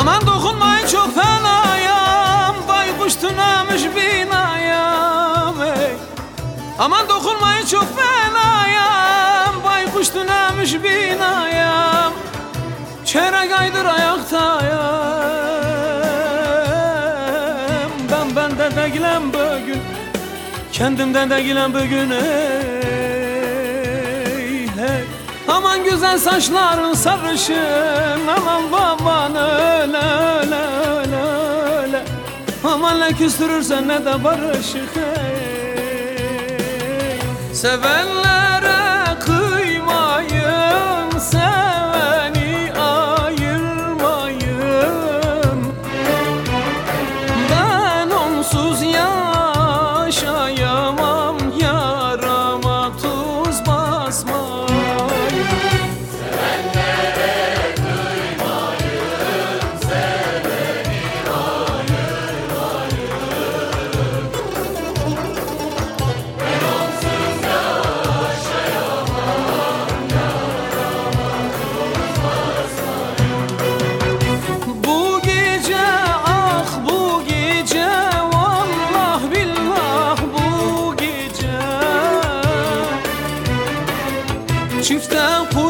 Aman dokunmayın çok fenayam Baykuş tünemiş binayam ey. Aman dokunmayın çok fenayam Baykuş tünemiş binayam Çeyrek aydır ayaktayım Ben bende değilim bugün Kendimden değilim bugün ey. Aman güzel saçların sarışın Aman baban öyle öyle öyle öyle Aman ne küstürürsen ne de barışık hey. Sevenlere motivos.